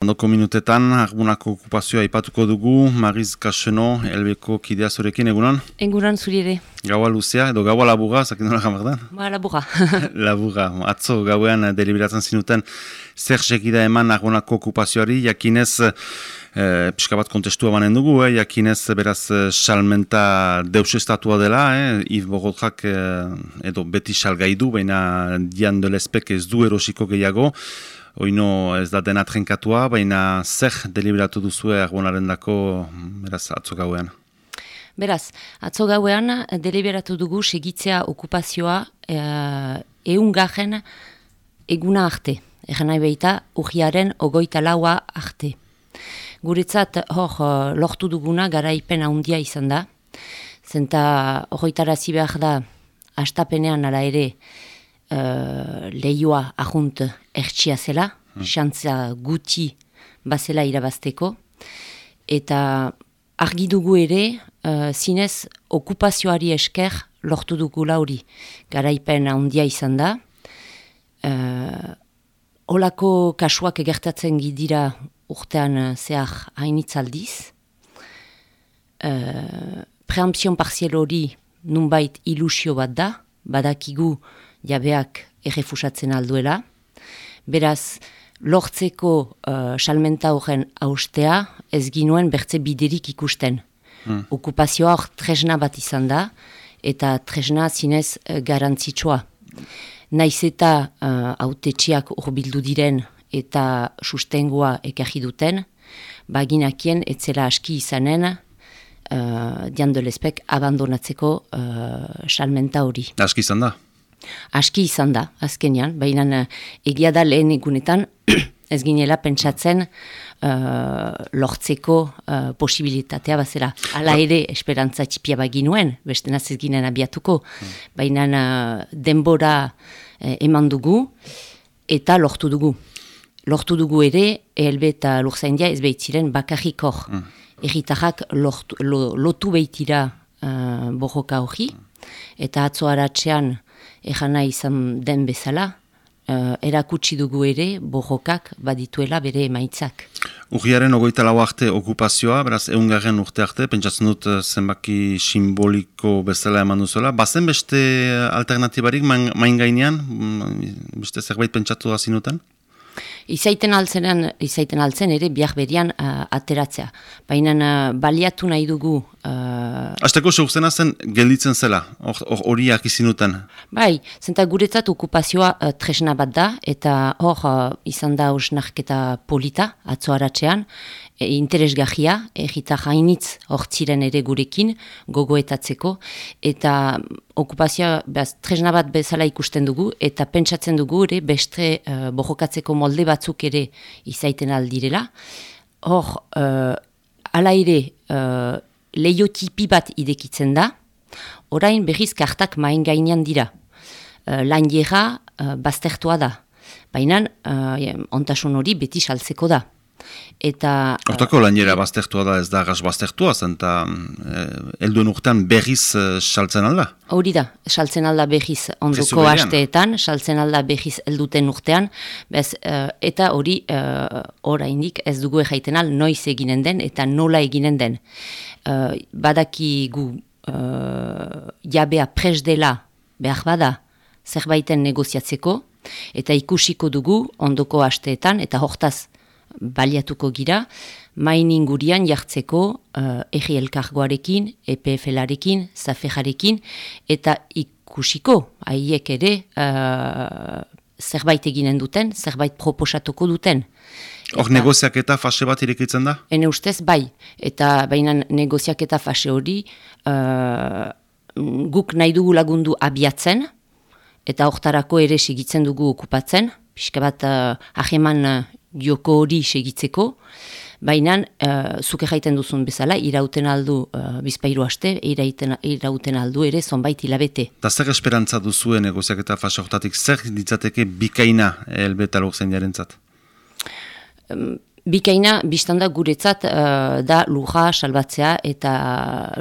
Ondoko minutetan, arbunako okupazioa ipatuko dugu, Mariz Kaseno, elbeko kidea zurekin, egunon? Egunon zuri ere. Gaua luzea, edo gaua labuga, zakin nola jamar da? Ba, labuga. labuga, atzo gauean deliberatzen zinuten, zer segida eman arbunako okupazioari, jakinez, eh, pixka bat kontestua banen dugu, eh, jakinez, beraz, salmenta deus estatua dela, eh, Yves Bogotrak, eh, edo beti salgai du, baina dian delespek ez du erosiko gehiago, Oino ez da dena trenkatua, baina zer deliberatu duzu egonaren dako, beraz, atzo gauean? Beraz, atzo gauean deliberatu dugu segitzea okupazioa e, eun garen eguna arte. Egen nahi behita, urgiaren ogoita laua arte. Guretzat, hor, lortu duguna garaipen handia izan da. Zenta, ogoitara behar da, astapenean ala ere, uh, lehioa ahunt ertsia zela, hmm. xantza guti bazela irabazteko, eta argi dugu ere, uh, zinez okupazioari esker lortu dugu lauri. Garaipen handia izan da, uh, olako kasuak egertatzen gidira urtean zehar hainitzaldiz, uh, preampzion parziel hori nunbait ilusio bat da, badakigu jabeak errefusatzen alduela. Beraz, lortzeko uh, salmenta horren austea, ez ginuen bertze biderik ikusten. Hmm. Okupazioa hor tresna bat izan da, eta tresna zinez uh, garantzitsua. Naiz eta uh, autetxiak urbildu diren eta sustengoa ekarri duten, baginakien etzela aski izanen, uh, diandolezpek abandonatzeko uh, salmenta hori. Aski izan da? Aski izan da, azkenean, baina uh, egia da lehen egunetan ez ginela pentsatzen uh, lortzeko uh, posibilitatea bazera. Hala ere, esperantza txipia baginuen, beste ez ginen abiatuko, hmm. baina uh, denbora uh, eman dugu eta lortu dugu. Lortu dugu ere, elbe eta lurzaindia ez behitziren bakarrik hor. Hmm. Erritarrak lotu behitira uh, borroka hori, hmm. eta atzo haratzean, ejana izan den bezala, uh, erakutsi dugu ere, borrokak badituela bere emaitzak. Urriaren ogoita lau arte okupazioa, beraz, eungarren urte arte, pentsatzen dut eh, zenbaki simboliko bezala eman duzuela. Bazen beste alternatibarik main gainean, mm, beste zerbait pentsatu da zinutan? izaiten altzenan, izaiten altzen ere biak berian uh, ateratzea. Baina uh, baliatu nahi dugu... Uh, Azteko seurtzena zen gelditzen zela, horiak or, izinutan? Bai, zenta guretzat okupazioa uh, tresna bat da, eta hor uh, izan da osnarketa polita, atzoaratzean, e, interesgahia, egita jainitz hortziren ere gurekin, gogoetatzeko, eta okupazioa behaz, tresna bat bezala ikusten dugu, eta pentsatzen dugu ere beste uh, bojokatzeko molde batzuk ere izaiten aldirela. Hor, uh, ala ere, uh, leiotipi bat idekitzen da, orain berriz kartak main gainean dira. Uh, lan uh, baztertua da, baina uh, ontasun hori beti saltzeko da. Eta... Hortako lanjera baztertua da ez da gaz baztertua, zenta eh, elduen urtean berriz uh, saltzen alda? Hori da, saltzen alda berriz ondoko hasteetan, saltzen alda berriz elduten urtean, bez, uh, eta hori uh, ora indik ez dugu egaiten al noiz eginen den eta nola eginen den. Uh, badaki gu uh, jabea pres dela behar bada zerbaiten negoziatzeko, eta ikusiko dugu ondoko hasteetan, eta hortaz baliatuko gira, main ingurian jartzeko uh, egi elkargoarekin, EPF-larekin, zafejarekin, eta ikusiko, haiek ere, uh, zerbait eginen duten, zerbait proposatuko duten. Hor negoziak eta fase bat irekitzen da? Hene ustez, bai. Eta baina negoziak eta fase hori, uh, guk nahi dugu lagundu abiatzen, eta hortarako ere segitzen dugu okupatzen, pixka bat uh, aheman joko hori segitzeko, baina uh, zuke jaiten duzun bezala, irauten aldu uh, bizpairu aste, irauten, irauten aldu ere zonbait hilabete. Ta zer esperantza duzuen negoziak eta fasortatik, zer ditzateke bikaina elbeta lorzen jarentzat? Um, bikaina, biztanda guretzat, uh, da luja salbatzea eta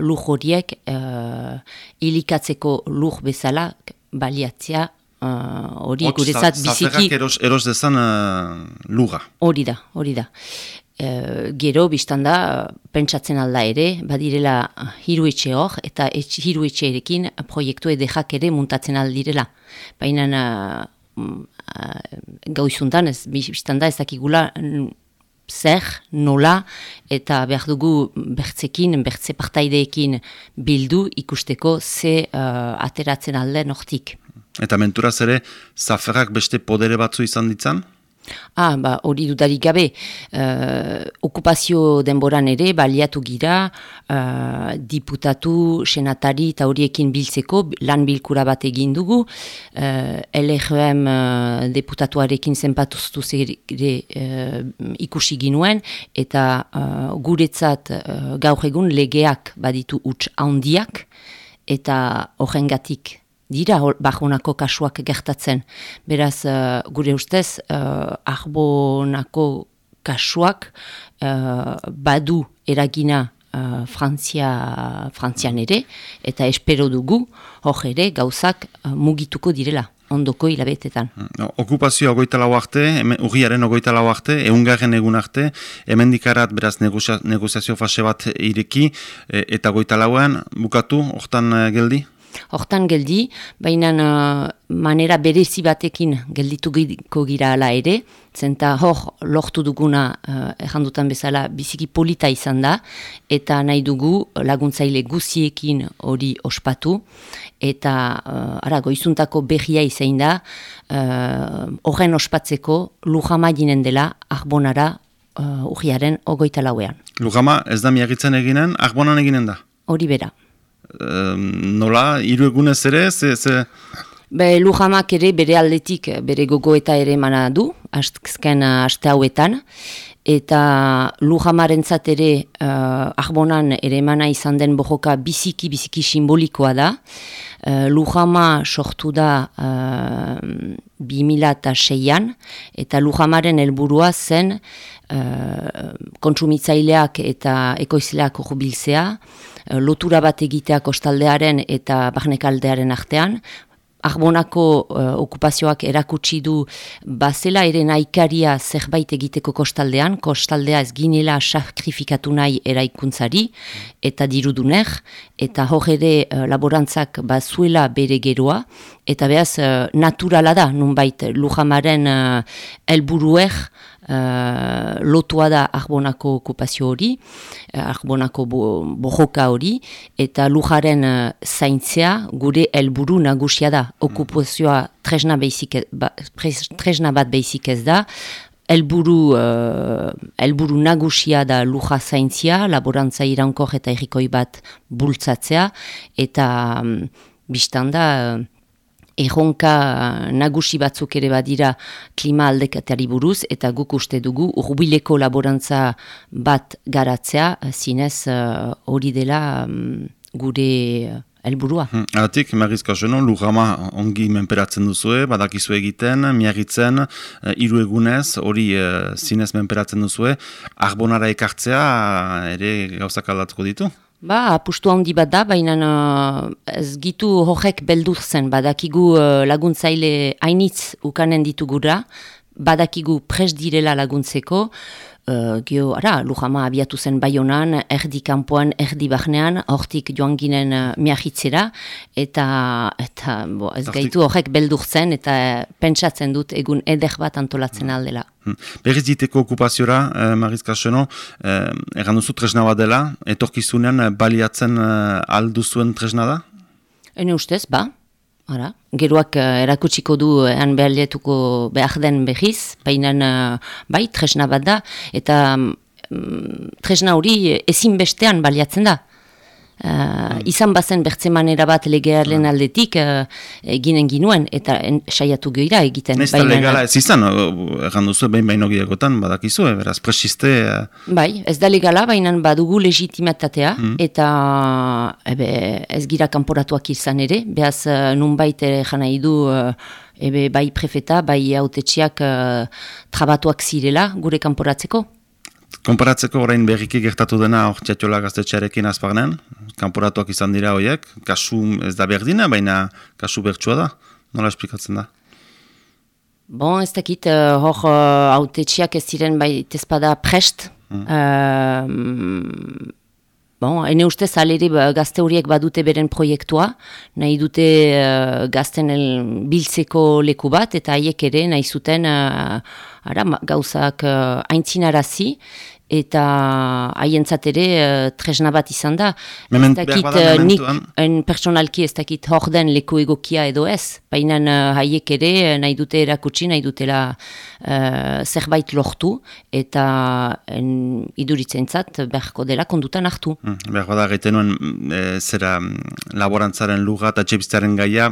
luj horiek uh, ilikatzeko luj bezala baliatzea hori uh, guretzat biziki... eros, eros dezan uh, luga. Hori da, hori da. Uh, gero biztan da, pentsatzen alda ere, badirela hiru etxe hor, eta etx, hiru etxe erekin proiektu edekak ere muntatzen aldirela. Baina uh, uh, ez, biztan da, ez dakigula zer, nola, eta behar dugu bertzekin, bertze partaideekin bildu ikusteko ze uh, ateratzen alde nortik. Eta menturaz ere, zaferrak beste podere batzu izan ditzan? Ah, ba, hori dudarik gabe, uh, okupazio denboran ere, baliatu gira, uh, diputatu, senatari eta horiekin biltzeko, lan bilkura bat egin dugu, uh, LRM uh, deputatuarekin zenpatuztu zere uh, ikusi ginuen, eta uh, guretzat uh, gaur egun legeak baditu huts handiak, eta horrengatik dira bajunako kasuak gertatzen. Beraz, uh, gure ustez, uh, arbonako kasuak uh, badu eragina uh, Frantzia, Frantzian ere, eta espero dugu, hor ere, gauzak mugituko direla ondoko hilabetetan. No, okupazioa ogoita lau arte, urriaren ogoita lau arte, eungarren egun arte, hemen dikarat beraz negoziazio fase bat ireki, e, eta goita lauan, bukatu, hortan geldi? Hortan geldi, baina uh, manera berezi batekin geldituko gira ala ere, zenta hor lortu duguna uh, bezala biziki polita izan da, eta nahi dugu laguntzaile guziekin hori ospatu, eta uh, ara, goizuntako behia izan da, uh, horren ospatzeko Lujama ginen dela arbonara uh, urriaren ogoita lauean. Lujama ez da miagitzen eginen, arbonan eginen da? Hori bera nola, hiru egunez ere, ze... ze... Be, Lujamak ere bere aldetik, bere gogoeta ere mana du, azken aste hauetan, eta Lujamaren ere uh, ahbonan ere emana izan den bojoka biziki, biziki simbolikoa da. Uh, Lujama sortu da uh, 2006an, eta Lujamaren helburua zen uh, kontsumitzaileak eta ekoizleak jubilzea, Eh, lotura bat egitea kostaldearen eta barnekaldearen artean, Arbonako uh, okupazioak erakutsi du bazela ere naikaria zerbait egiteko kostaldean, kostaldea ez ginela sakrifikatu nahi eraikuntzari eta diruduner, eta hor ere uh, laborantzak bazuela bere geroa, eta behaz uh, naturala da, nunbait Lujamaren uh, elburuer uh, lotua da Arbonako okupazio hori, uh, Arbonako bojoka hori, eta lujaren uh, zaintzea gure helburu nagusia da. Okupazioa tresna, basic, ba, tresna bat basic ez da, Elburu, uh, elburu nagusia da luja zaintzia, laborantza irankor eta errikoi bat bultzatzea, eta um, biztan da, erronka nagusi batzuk ere badira klima aldekatari buruz, eta guk uste dugu urbileko laborantza bat garatzea, zinez eh, hori dela um, gure helburua. Hmm, Atik, Marizka Zeno, lujama ongi menperatzen duzue, badakizu egiten, miagitzen, uh, iru egunez, hori uh, zinez menperatzen duzue, arbonara ekartzea ere gauzak aldatuko ditu? Ba, apustu handi bat da, baina uh, ez gitu horrek beldur zen, badakigu uh, laguntzaile hainitz ukanen ditugura, badakigu pres direla laguntzeko, uh, gio, ara, Lujama abiatu zen baionan, erdi kanpoan, erdi bahnean, hortik joan ginen uh, miahitzera, eta, eta bo, ez gaitu horrek beldur zen, eta pentsatzen dut egun eder bat antolatzen aldela. Hmm. Berriz diteko okupaziora, eh, Mariz Karseno, eh, egan duzu tresna bat dela, etorkizunean baliatzen eh, alduzuen tresna da? Ene ustez, ba. Ara. Geroak uh, erakutsiko du ean behar behar den behiz, baina uh, bai, tresna bat da, eta um, tresna hori ezin bestean baliatzen da. Uh, izan bazen bertzemanera bat legearen mm. aldetik uh, eginen ginuen eta en, saiatu gehiara egiten. Ez da legala ez izan, erran duzu behin baino giakotan badakizu, beraz presiste... Bai, ez da legala, baina badugu legitimatatea mm. eta ebe, ez gira kanporatuak izan ere, behaz uh, nun baite jana idu uh, ebe, bai prefeta, bai autetxiak uh, trabatuak zirela gure kanporatzeko. Konparatzeko orain berriki gertatu dena hor txatxola gaztetxearekin azpagnen, kanporatuak izan dira horiek, kasu ez da berdina, baina kasu bertsua da. Nola esplikatzen da? Bon, ez dakit, uh, hor uh, autetxiak ez ziren bai tezpada prest. Mm. Uh, bon, ene ustez alere ba, gazte horiek badute beren proiektua, nahi dute uh, gazten el, biltzeko leku bat, eta haiek ere nahi zuten uh, ara, gauzak uh, aintzinarazi, eta haientzat ere uh, tresna bat izan da. Mement, ez dakit, uh, nik en personalki ez dakit hor den leku egokia edo ez, baina uh, haiek ere nahi dute erakutsi, nahi dutela uh, zerbait lortu, eta en, iduritzen zat beharko dela kondutan hartu. Hmm, Behar bada gaiten nuen e, zera laborantzaren luga eta txepiztaren gaia,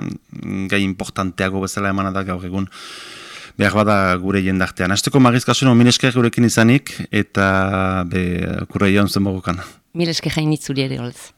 gai importanteago bezala emanadak gaur egun behar bada gure jendartean. Azteko magizkasuna, minesker gurekin izanik, eta be, kurra joan zen bogokan. Milesker jainitzuri ere holz.